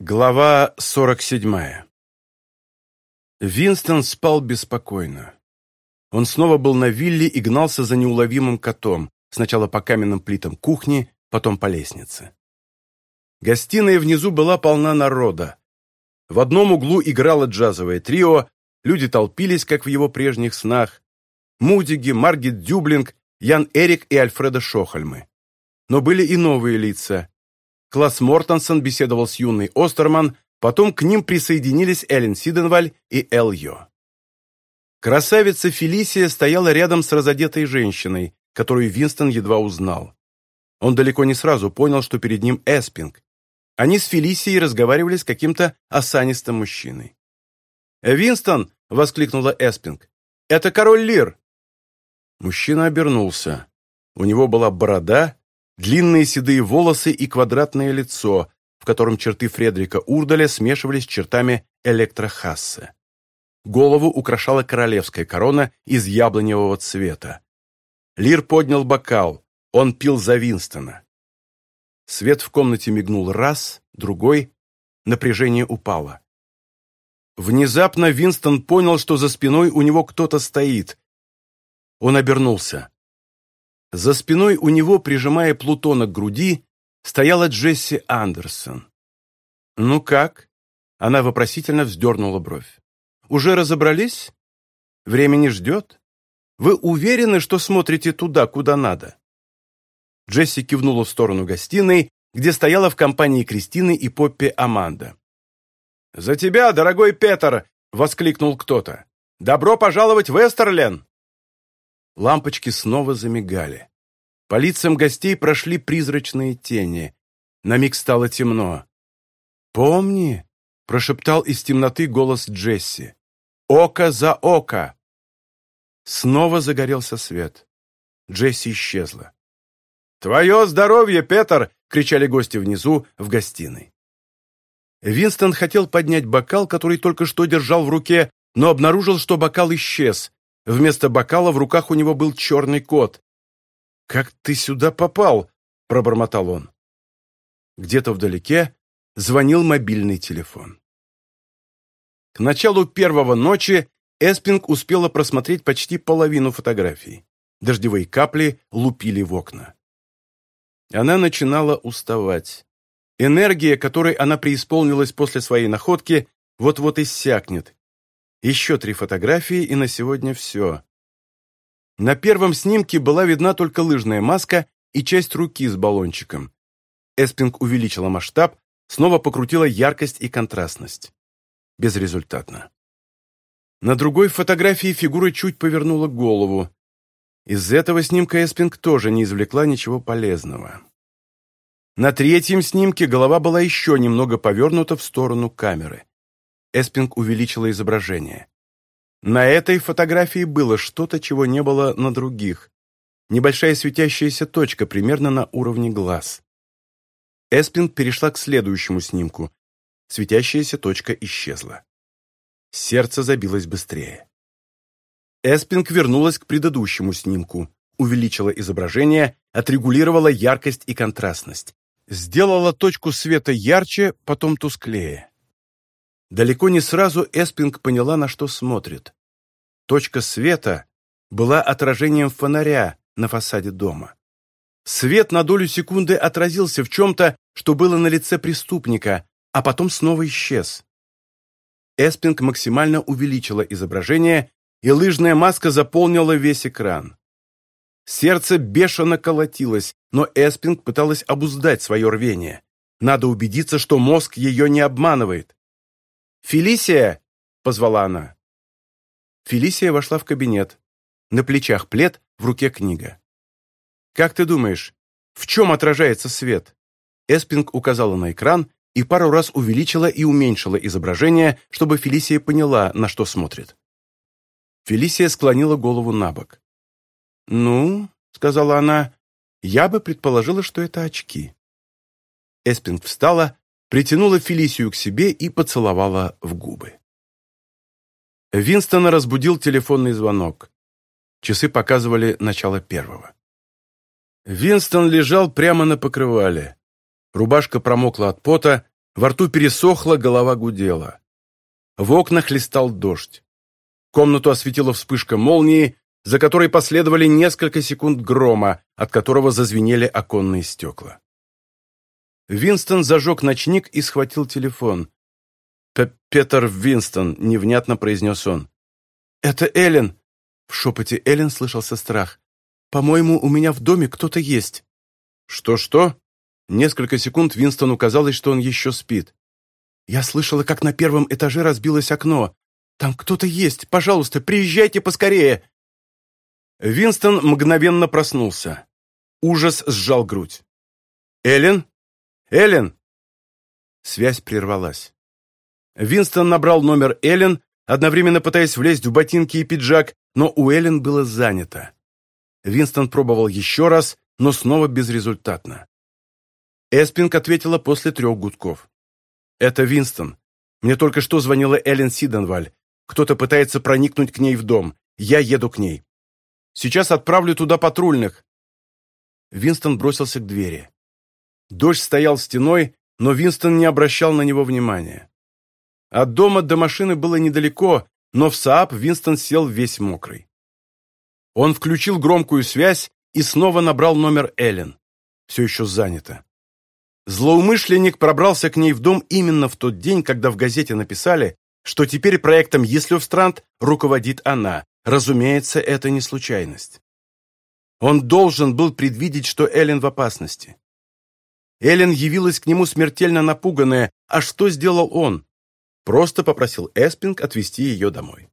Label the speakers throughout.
Speaker 1: Глава 47. Винстон спал беспокойно. Он снова был на вилле и гнался за неуловимым котом, сначала по каменным плитам кухни, потом по лестнице. Гостиная внизу была полна народа. В одном углу играло джазовое трио, люди толпились, как в его прежних снах. Мудиги, Маргет Дюблинг, Ян Эрик и Альфреда Шохальмы. Но были и новые лица. Класс Мортенсон беседовал с юной Остерман, потом к ним присоединились Эллен Сиденваль и Эл Йо. Красавица Фелисия стояла рядом с разодетой женщиной, которую Винстон едва узнал. Он далеко не сразу понял, что перед ним Эспинг. Они с Фелисией разговаривали с каким-то осанистым мужчиной. «Винстон!» — воскликнула Эспинг. «Это король Лир!» Мужчина обернулся. У него была борода, длинные седые волосы и квадратное лицо, в котором черты Фредрика Урдаля смешивались с чертами электрохассы. Голову украшала королевская корона из яблоневого цвета. Лир поднял бокал, он пил за Винстона. Свет в комнате мигнул раз, другой, напряжение упало. Внезапно Винстон понял, что за спиной у него кто-то стоит. Он обернулся. За спиной у него, прижимая Плутона к груди, стояла Джесси Андерсон. «Ну как?» Она вопросительно вздернула бровь. «Уже разобрались? Время не ждет? Вы уверены, что смотрите туда, куда надо?» Джесси кивнула в сторону гостиной, где стояла в компании Кристины и Поппи Аманда. «За тебя, дорогой Петер!» — воскликнул кто-то. «Добро пожаловать в Эстерлен!» Лампочки снова замигали. По лицам гостей прошли призрачные тени. На миг стало темно. «Помни!» — прошептал из темноты голос Джесси. «Око за око!» Снова загорелся свет. Джесси исчезла. «Твое здоровье, Петр!» — кричали гости внизу, в гостиной. Винстон хотел поднять бокал, который только что держал в руке, но обнаружил, что бокал исчез, Вместо бокала в руках у него был черный кот. «Как ты сюда попал?» – пробормотал он. Где-то вдалеке звонил мобильный телефон. К началу первого ночи Эспинг успела просмотреть почти половину фотографий. Дождевые капли лупили в окна. Она начинала уставать. Энергия, которой она преисполнилась после своей находки, вот-вот иссякнет, Еще три фотографии, и на сегодня все. На первом снимке была видна только лыжная маска и часть руки с баллончиком. Эспинг увеличила масштаб, снова покрутила яркость и контрастность. Безрезультатно. На другой фотографии фигура чуть повернула голову. Из этого снимка Эспинг тоже не извлекла ничего полезного. На третьем снимке голова была еще немного повернута в сторону камеры. Эспинг увеличила изображение. На этой фотографии было что-то, чего не было на других. Небольшая светящаяся точка, примерно на уровне глаз. Эспинг перешла к следующему снимку. Светящаяся точка исчезла. Сердце забилось быстрее. Эспинг вернулась к предыдущему снимку, увеличила изображение, отрегулировала яркость и контрастность. Сделала точку света ярче, потом тусклее. Далеко не сразу Эспинг поняла, на что смотрит. Точка света была отражением фонаря на фасаде дома. Свет на долю секунды отразился в чем-то, что было на лице преступника, а потом снова исчез. Эспинг максимально увеличила изображение, и лыжная маска заполнила весь экран. Сердце бешено колотилось, но Эспинг пыталась обуздать свое рвение. Надо убедиться, что мозг ее не обманывает. «Фелисия!» — позвала она. Фелисия вошла в кабинет. На плечах плед, в руке книга. «Как ты думаешь, в чем отражается свет?» Эспинг указала на экран и пару раз увеличила и уменьшила изображение, чтобы Фелисия поняла, на что смотрит. Фелисия склонила голову на бок. «Ну», — сказала она, — «я бы предположила, что это очки». Эспинг встала, притянула Фелисию к себе и поцеловала в губы. Винстона разбудил телефонный звонок. Часы показывали начало первого. Винстон лежал прямо на покрывале. Рубашка промокла от пота, во рту пересохла, голова гудела. В окнах листал дождь. Комнату осветила вспышка молнии, за которой последовали несколько секунд грома, от которого зазвенели оконные стекла. Винстон зажег ночник и схватил телефон. «Петер Винстон», — невнятно произнес он. «Это Элен. В шепоте Элен слышался страх. «По-моему, у меня в доме кто-то есть». «Что-что?» Несколько секунд Винстону казалось, что он еще спит. «Я слышала, как на первом этаже разбилось окно. Там кто-то есть. Пожалуйста, приезжайте поскорее!» Винстон мгновенно проснулся. Ужас сжал грудь. Элен? Эллен?» Связь прервалась. Винстон набрал номер Эллен, одновременно пытаясь влезть в ботинки и пиджак, но у Эллен было занято. Винстон пробовал еще раз, но снова безрезультатно. Эспинг ответила после трех гудков. «Это Винстон. Мне только что звонила Эллен Сиденваль. Кто-то пытается проникнуть к ней в дом. Я еду к ней. Сейчас отправлю туда патрульных». Винстон бросился к двери. Дождь стоял стеной, но Винстон не обращал на него внимания. От дома до машины было недалеко, но в Саап Винстон сел весь мокрый. Он включил громкую связь и снова набрал номер Эллен. Все еще занято. Злоумышленник пробрался к ней в дом именно в тот день, когда в газете написали, что теперь проектом Еслевстранд руководит она. Разумеется, это не случайность. Он должен был предвидеть, что Эллен в опасности. Эллен явилась к нему смертельно напуганная. А что сделал он? Просто попросил Эспинг отвезти ее домой.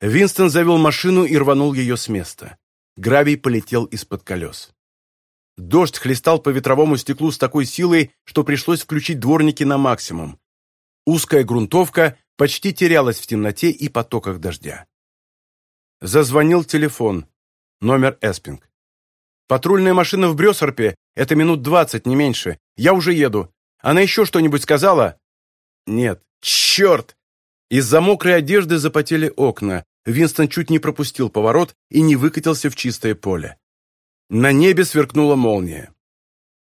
Speaker 1: Винстон завел машину и рванул ее с места. Гравий полетел из-под колес. Дождь хлестал по ветровому стеклу с такой силой, что пришлось включить дворники на максимум. Узкая грунтовка почти терялась в темноте и потоках дождя. Зазвонил телефон. Номер Эспинг. «Патрульная машина в Брёсорпе. Это минут двадцать, не меньше. Я уже еду. Она еще что-нибудь сказала?» «Нет. Черт!» Из-за мокрой одежды запотели окна. Винстон чуть не пропустил поворот и не выкатился в чистое поле. На небе сверкнула молния.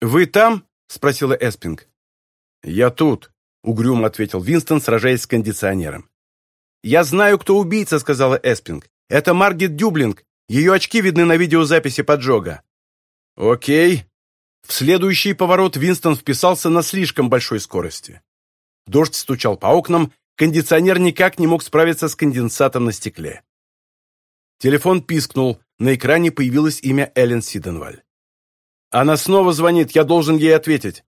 Speaker 1: «Вы там?» — спросила Эспинг. «Я тут», — угрюмо ответил Винстон, сражаясь с кондиционером. «Я знаю, кто убийца», — сказала Эспинг. Это Маргет Дюблинг. Ее очки видны на видеозаписи поджога». «Окей». В следующий поворот Винстон вписался на слишком большой скорости. Дождь стучал по окнам, кондиционер никак не мог справиться с конденсатом на стекле. Телефон пискнул, на экране появилось имя Эллен Сиденваль. «Она снова звонит, я должен ей ответить».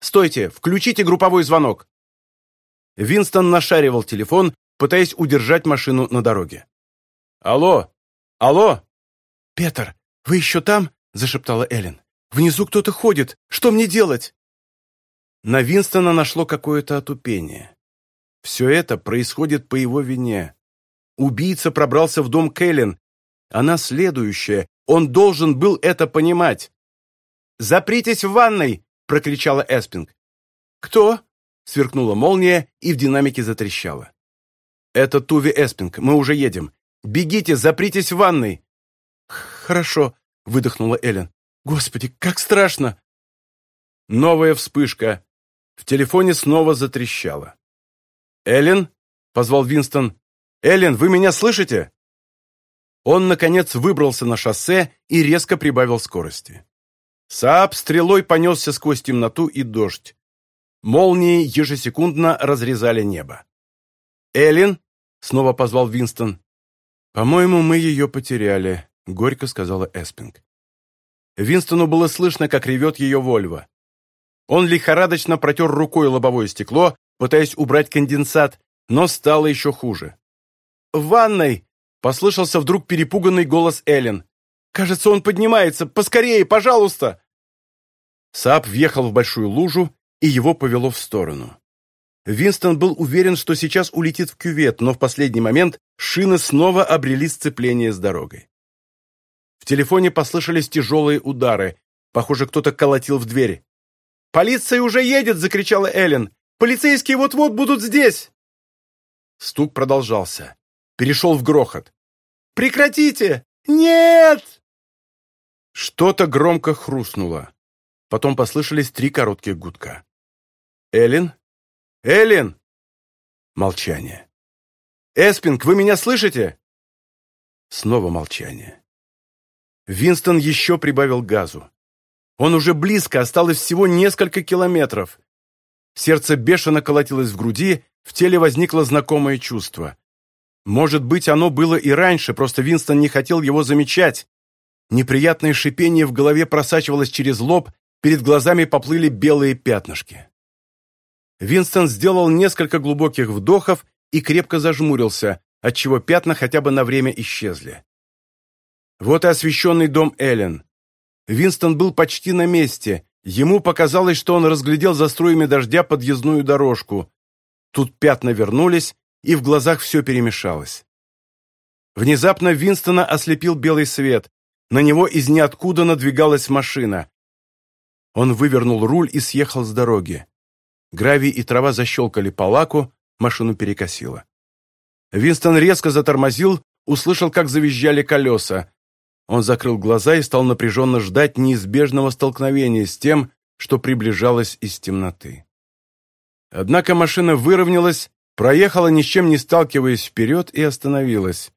Speaker 1: «Стойте, включите групповой звонок». Винстон нашаривал телефон, пытаясь удержать машину на дороге. «Алло! «Алло!»
Speaker 2: «Петр, вы еще там?» – зашептала Эллен. «Внизу кто-то ходит. Что мне делать?»
Speaker 1: На Винстона нашло какое-то отупение. Все это происходит по его вине. Убийца пробрался в дом Кэлен. Она следующая. Он должен был это понимать. «Запритесь в ванной!» – прокричала Эспинг.
Speaker 2: «Кто?»
Speaker 1: – сверкнула молния и в динамике затрещало. «Это Туви Эспинг. Мы уже едем. Бегите, запритесь в ванной!»
Speaker 2: «Хорошо», — выдохнула Эллен. «Господи, как страшно!»
Speaker 1: Новая вспышка. В телефоне снова затрещало. «Эллен?» — позвал Винстон. «Эллен, вы меня слышите?» Он, наконец, выбрался на шоссе и резко прибавил скорости. Сааб стрелой понесся сквозь темноту и дождь. Молнии ежесекундно разрезали небо. «Эллен?» — снова позвал Винстон. «По-моему, мы ее потеряли», — горько сказала Эспинг. Винстону было слышно, как ревет ее Вольво. Он лихорадочно протер рукой лобовое стекло, пытаясь убрать конденсат, но стало еще хуже. «В ванной!» — послышался вдруг перепуганный голос Эллен. «Кажется, он поднимается! Поскорее, пожалуйста!» Сап въехал в большую лужу, и его повело в сторону. Винстон был уверен, что сейчас улетит в кювет, но в последний момент шины снова обрели сцепление с дорогой. В телефоне послышались тяжелые удары. Похоже, кто-то колотил в дверь. «Полиция уже едет!» — закричала Эллен. «Полицейские вот-вот будут здесь!» Стук продолжался. Перешел в грохот. «Прекратите! Нет!» Что-то громко хрустнуло. Потом послышались три коротких гудка. Эллен, «Эллин!» Молчание. «Эспинг, вы меня слышите?» Снова молчание. Винстон еще прибавил газу. Он уже близко, осталось всего несколько километров. Сердце бешено колотилось в груди, в теле возникло знакомое чувство. Может быть, оно было и раньше, просто Винстон не хотел его замечать. Неприятное шипение в голове просачивалось через лоб, перед глазами поплыли белые пятнышки. Винстон сделал несколько глубоких вдохов и крепко зажмурился, отчего пятна хотя бы на время исчезли. Вот и освещенный дом Эллен. Винстон был почти на месте. Ему показалось, что он разглядел за струями дождя подъездную дорожку. Тут пятна вернулись, и в глазах все перемешалось. Внезапно Винстона ослепил белый свет. На него из ниоткуда надвигалась машина. Он вывернул руль и съехал с дороги. Гравий и трава защелкали по лаку, машину перекосило. Винстон резко затормозил, услышал, как завизжали колеса. Он закрыл глаза и стал напряженно ждать неизбежного столкновения с тем, что приближалось из темноты. Однако машина выровнялась, проехала, ничем не сталкиваясь вперед, и остановилась.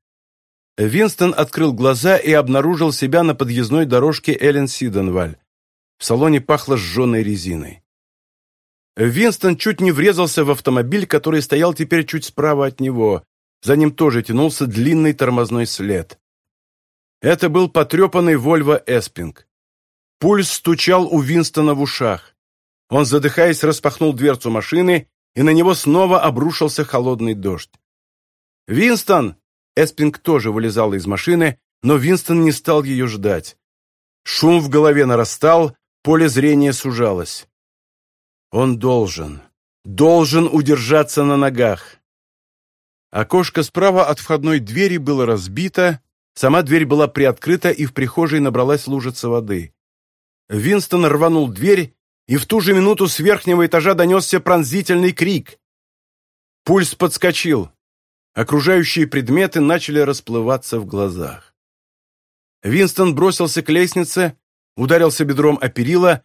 Speaker 1: Винстон открыл глаза и обнаружил себя на подъездной дорожке Эллен Сиденваль. В салоне пахло сжженной резиной. Винстон чуть не врезался в автомобиль, который стоял теперь чуть справа от него. За ним тоже тянулся длинный тормозной след. Это был потрепанный Вольво Эспинг. Пульс стучал у Винстона в ушах. Он, задыхаясь, распахнул дверцу машины, и на него снова обрушился холодный дождь. «Винстон!» Эспинг тоже вылезала из машины, но Винстон не стал ее ждать. Шум в голове нарастал, поле зрения сужалось. Он должен, должен удержаться на ногах. Окошко справа от входной двери было разбито, сама дверь была приоткрыта, и в прихожей набралась лужица воды. Винстон рванул дверь, и в ту же минуту с верхнего этажа донесся пронзительный крик. Пульс подскочил. Окружающие предметы начали расплываться в глазах. Винстон бросился к лестнице, ударился бедром о перила,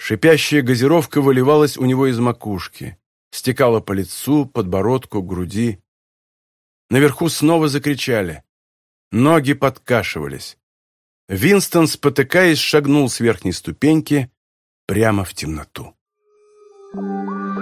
Speaker 1: сделал два неверных шага. Шипящая газировка выливалась у него из макушки, стекала по лицу, подбородку, груди. Наверху снова закричали. Ноги подкашивались. Винстон, спотыкаясь, шагнул с верхней ступеньки прямо в темноту. Thank you.